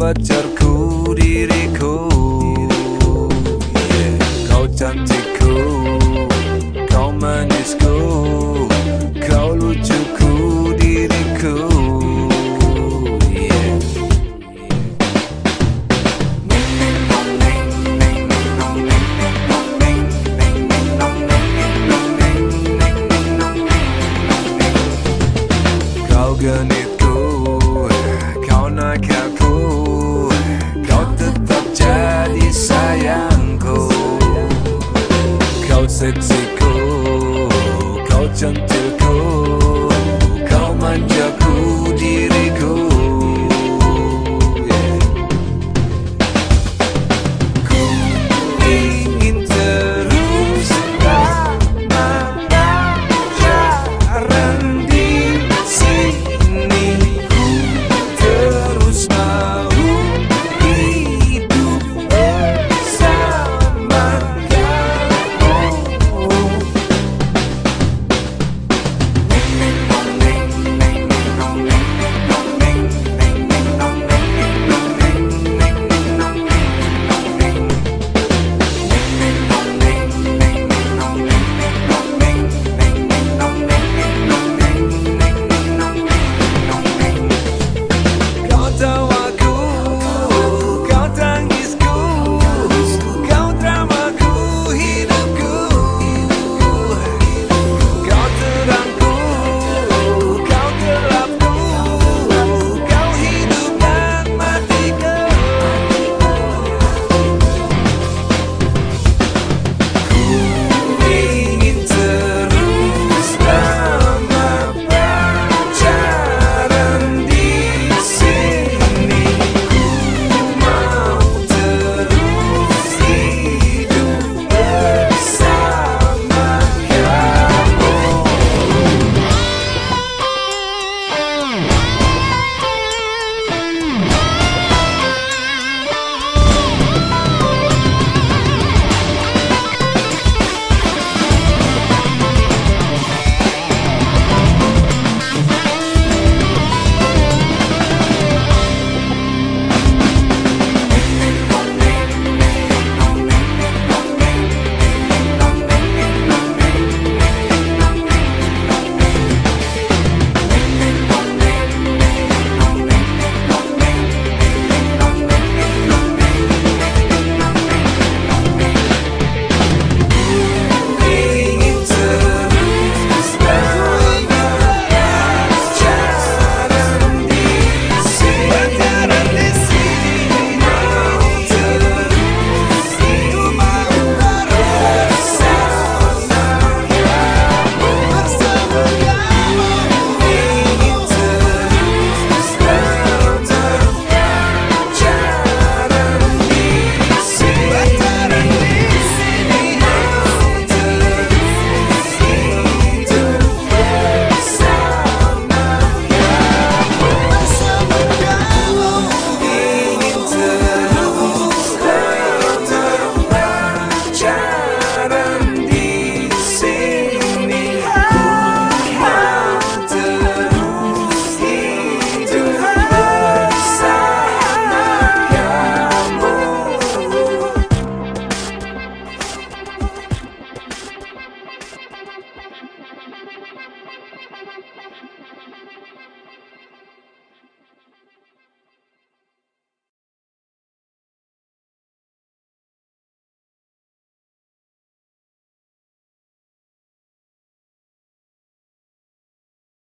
pacarku diriku. Kau cantikku Kau manisku Kau lucuku diriku. Kau genitku, kau nakalku Kaoset Seko Kau cantikku Kau manjaku